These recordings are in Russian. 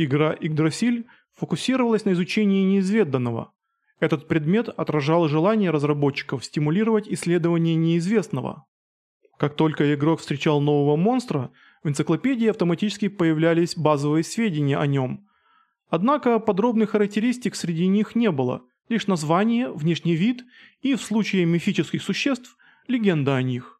Игра Игдрасиль фокусировалась на изучении неизведанного. Этот предмет отражал желание разработчиков стимулировать исследование неизвестного. Как только игрок встречал нового монстра, в энциклопедии автоматически появлялись базовые сведения о нем. Однако подробных характеристик среди них не было, лишь название, внешний вид и, в случае мифических существ, легенда о них.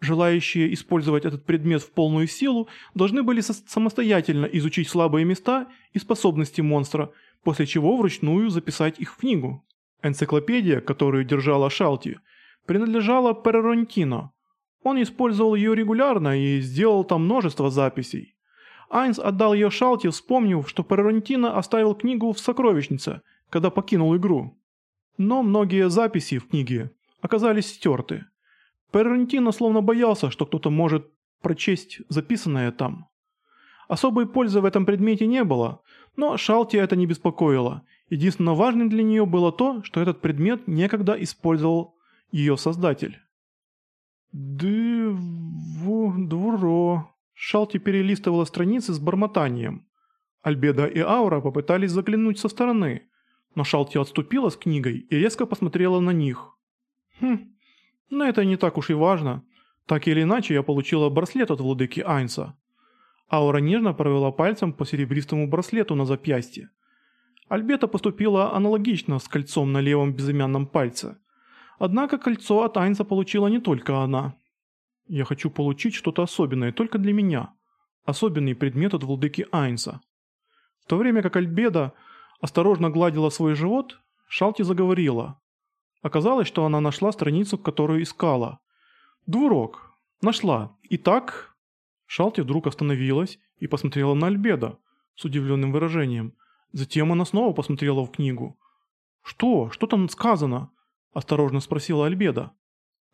Желающие использовать этот предмет в полную силу должны были самостоятельно изучить слабые места и способности монстра, после чего вручную записать их в книгу. Энциклопедия, которую держала Шалти, принадлежала Переронтино. Он использовал ее регулярно и сделал там множество записей. Айнс отдал ее Шалти, вспомнив, что Переронтино оставил книгу в сокровищнице, когда покинул игру. Но многие записи в книге оказались стерты. Перрентино словно боялся, что кто-то может прочесть записанное там. Особой пользы в этом предмете не было, но Шалти это не беспокоило. Единственно важным для нее было то, что этот предмет некогда использовал ее создатель. «Дыву... двуро...» Шалти перелистывала страницы с бормотанием. Альбеда и Аура попытались заглянуть со стороны, но Шалти отступила с книгой и резко посмотрела на них. «Хм, но это не так уж и важно. Так или иначе, я получила браслет от владыки Айнса. Аура нежно провела пальцем по серебристому браслету на запястье. Альбета поступила аналогично с кольцом на левом безымянном пальце. Однако кольцо от Айнса получила не только она. Я хочу получить что-то особенное только для меня. Особенный предмет от владыки Айнса. В то время как Альбеда осторожно гладила свой живот, Шалти заговорила. Оказалось, что она нашла страницу, которую искала. «Двурок. Нашла. Итак...» Шалти вдруг остановилась и посмотрела на Альбеда с удивленным выражением. Затем она снова посмотрела в книгу. «Что? Что там сказано?» – осторожно спросила Альбеда.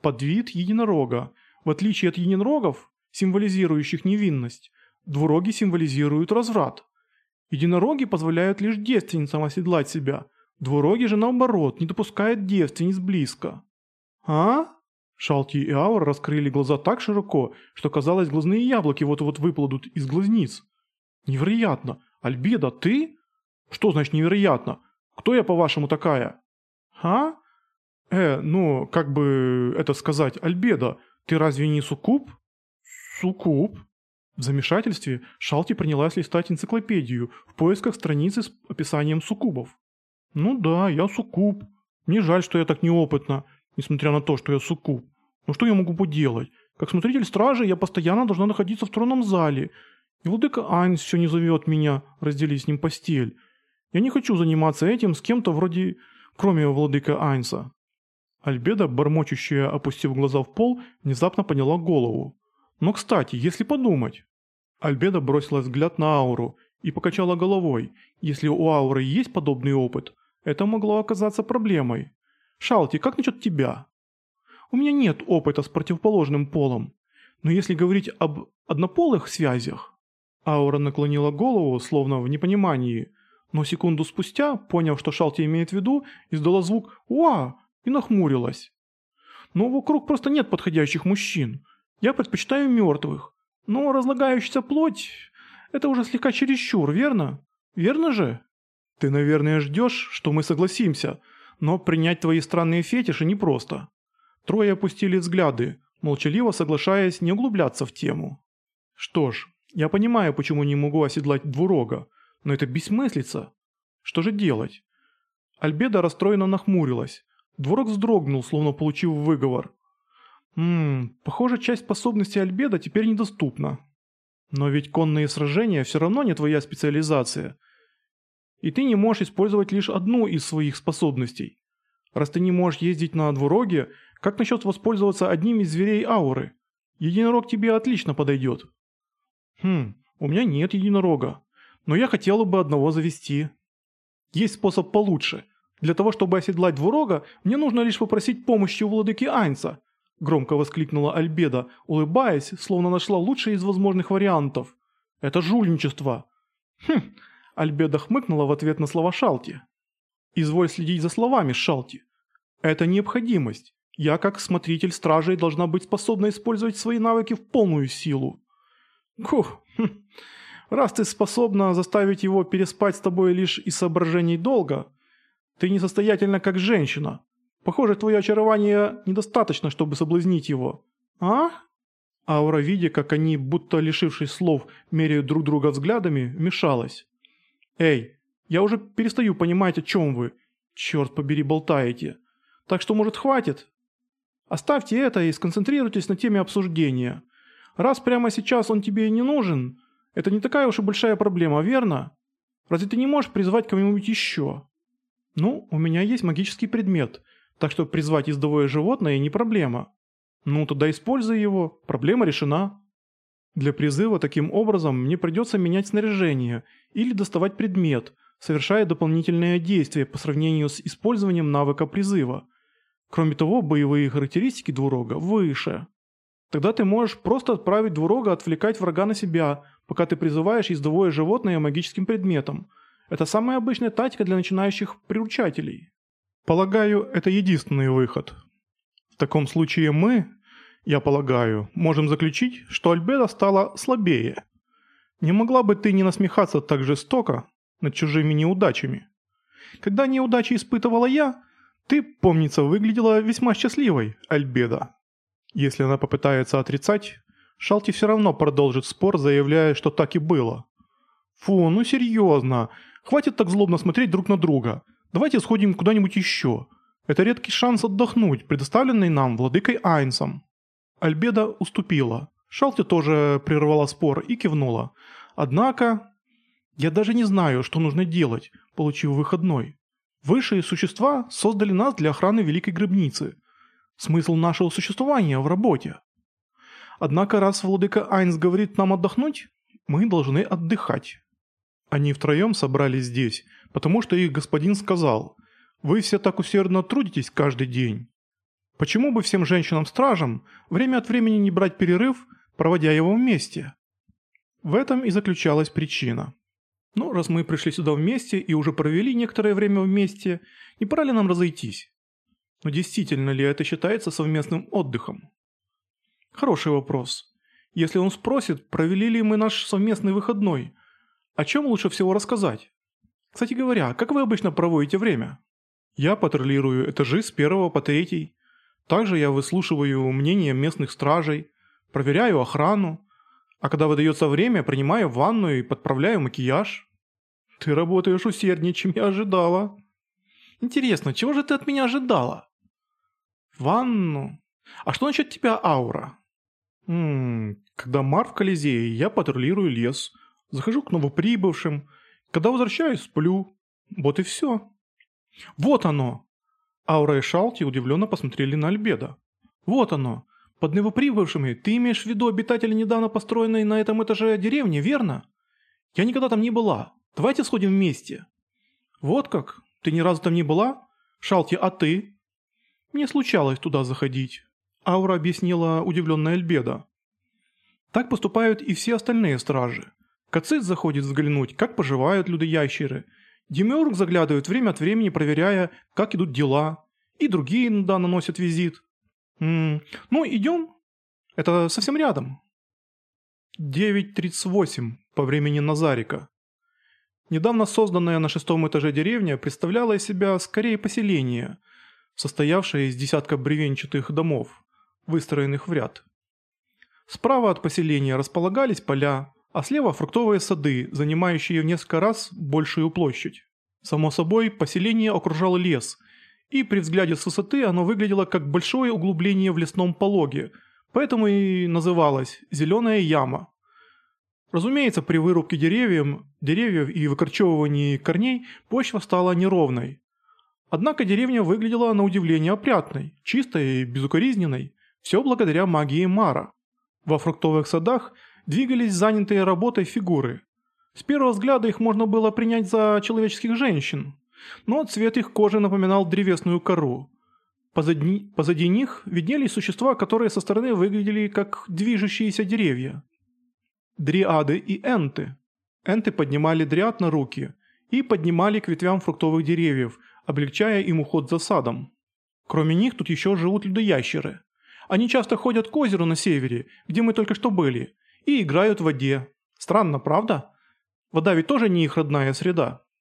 «Подвид единорога. В отличие от единорогов, символизирующих невинность, двуроги символизируют разврат. Единороги позволяют лишь девственницам оседлать себя, Двуроги же наоборот, не допускает девственниц близко. А? Шалти и Аура раскрыли глаза так широко, что казалось, глазные яблоки вот-вот выплывут из глазниц. Невероятно. Альбеда, ты? Что значит невероятно? Кто я, по-вашему, такая? А? Э, ну, как бы это сказать, Альбеда, ты разве не суккуб? Суккуб? В замешательстве Шалти принялась листать энциклопедию в поисках страницы с описанием суккубов. «Ну да, я суккуб. Мне жаль, что я так неопытна, несмотря на то, что я суккуб. Но что я могу поделать? Как смотритель стражи я постоянно должна находиться в тронном зале. И владыка Айнс все не зовет меня разделить с ним постель. Я не хочу заниматься этим с кем-то вроде... кроме владыка Айнса». Альбеда, бормочущая, опустив глаза в пол, внезапно поняла голову. «Но, кстати, если подумать...» Альбеда бросила взгляд на ауру и покачала головой. Если у ауры есть подобный опыт, это могло оказаться проблемой. Шалти, как насчет тебя? У меня нет опыта с противоположным полом. Но если говорить об однополых связях... Аура наклонила голову, словно в непонимании, но секунду спустя, поняв, что Шалти имеет в виду, издала звук «Уа!» и нахмурилась. Но вокруг просто нет подходящих мужчин. Я предпочитаю мертвых. Но разлагающаяся плоть – это уже слегка чересчур, верно? Верно же? Ты, наверное, ждешь, что мы согласимся, но принять твои странные фетиши непросто. Трое опустили взгляды, молчаливо соглашаясь не углубляться в тему. Что ж, я понимаю, почему не могу оседлать двурога, но это бессмыслица. Что же делать? Альбеда расстроенно нахмурилась. Двурог вздрогнул, словно получив выговор. Ммм, похоже, часть способностей Альбеда теперь недоступна. Но ведь конные сражения все равно не твоя специализация – и ты не можешь использовать лишь одну из своих способностей. Раз ты не можешь ездить на двуроге, как насчет воспользоваться одним из зверей ауры? Единорог тебе отлично подойдет. Хм, у меня нет единорога, но я хотела бы одного завести. Есть способ получше. Для того, чтобы оседлать двурога, мне нужно лишь попросить помощи у владыки Айнса. Громко воскликнула Альбеда, улыбаясь, словно нашла лучший из возможных вариантов. Это жульничество. Хм, Альбеда хмыкнула в ответ на слова Шалти. «Изволь следить за словами, Шалти. Это необходимость. Я, как смотритель стражей, должна быть способна использовать свои навыки в полную силу». Хух, хм. Раз ты способна заставить его переспать с тобой лишь из соображений долга, ты несостоятельна как женщина. Похоже, твое очарование недостаточно, чтобы соблазнить его. А? Аура, видя, как они, будто лишившись слов, меряют друг друга взглядами, вмешалась. «Эй, я уже перестаю понимать, о чем вы. Черт побери, болтаете. Так что, может, хватит? Оставьте это и сконцентрируйтесь на теме обсуждения. Раз прямо сейчас он тебе не нужен, это не такая уж и большая проблема, верно? Разве ты не можешь призвать кого-нибудь еще? Ну, у меня есть магический предмет, так что призвать ездовое животное не проблема. Ну, тогда используй его, проблема решена. Для призыва таким образом мне придется менять снаряжение или доставать предмет, совершая дополнительные действия по сравнению с использованием навыка призыва. Кроме того, боевые характеристики двурога выше. Тогда ты можешь просто отправить двурога отвлекать врага на себя, пока ты призываешь ездовое животное магическим предметом. Это самая обычная тактика для начинающих приручателей. Полагаю, это единственный выход. В таком случае мы, я полагаю, можем заключить, что Альбеда стала слабее. Не могла бы ты не насмехаться так жестоко над чужими неудачами? Когда неудачи испытывала я, ты, помнится, выглядела весьма счастливой, Альбеда. Если она попытается отрицать, Шалти все равно продолжит спор, заявляя, что так и было. Фу, ну серьезно, хватит так злобно смотреть друг на друга. Давайте сходим куда-нибудь еще. Это редкий шанс отдохнуть, предоставленный нам владыкой Айнсом. Альбеда уступила. Шалти тоже прервала спор и кивнула. Однако... Я даже не знаю, что нужно делать, получив выходной. Высшие существа создали нас для охраны Великой Гробницы. Смысл нашего существования в работе. Однако раз владыка Айнс говорит нам отдохнуть, мы должны отдыхать. Они втроем собрались здесь, потому что их господин сказал, «Вы все так усердно трудитесь каждый день. Почему бы всем женщинам-стражам время от времени не брать перерыв, проводя его вместе?» В этом и заключалась причина. Ну, раз мы пришли сюда вместе и уже провели некоторое время вместе, не пора ли нам разойтись? Но действительно ли это считается совместным отдыхом? Хороший вопрос. Если он спросит, провели ли мы наш совместный выходной, о чем лучше всего рассказать? Кстати говоря, как вы обычно проводите время? Я патрулирую этажи с первого по третий. Также я выслушиваю мнение местных стражей, проверяю охрану, а когда выдается время, принимаю ванну и подправляю макияж. Ты работаешь усерднее, чем я ожидала. Интересно, чего же ты от меня ожидала? Ванну? А что насчет тебя аура? Ммм, когда Мар в Колизее, я патрулирую лес, захожу к новоприбывшим, когда возвращаюсь, сплю. Вот и все. Вот оно! Аура и Шалти удивленно посмотрели на Альбеда. Вот оно! Под новоприбывшими ты имеешь в виду обитателей недавно построенной на этом этаже деревни, верно? Я никогда там не была. Давайте сходим вместе. Вот как? Ты ни разу там не была? Шалти, а ты? Мне случалось туда заходить. Аура объяснила удивленная Альбеда. Так поступают и все остальные стражи. Кацит заходит взглянуть, как поживают люди-ящеры. Демиург заглядывает время от времени, проверяя, как идут дела. И другие иногда наносят визит. М -м, ну, идем. Это совсем рядом. 9.38 по времени Назарика. Недавно созданная на шестом этаже деревня представляла из себя скорее поселение, состоявшее из десятка бревенчатых домов, выстроенных в ряд. Справа от поселения располагались поля, а слева фруктовые сады, занимающие в несколько раз большую площадь. Само собой, поселение окружал лес – и при взгляде с высоты оно выглядело как большое углубление в лесном пологе, поэтому и называлось «зеленая яма». Разумеется, при вырубке деревьев, деревьев и выкорчевывании корней почва стала неровной. Однако деревня выглядела на удивление опрятной, чистой и безукоризненной, все благодаря магии Мара. Во фруктовых садах двигались занятые работой фигуры. С первого взгляда их можно было принять за человеческих женщин, но цвет их кожи напоминал древесную кору. Позади, позади них виднелись существа, которые со стороны выглядели как движущиеся деревья. Дриады и энты. Энты поднимали дриад на руки и поднимали к ветвям фруктовых деревьев, облегчая им уход за садом. Кроме них тут еще живут людоящеры. Они часто ходят к озеру на севере, где мы только что были, и играют в воде. Странно, правда? Вода ведь тоже не их родная среда.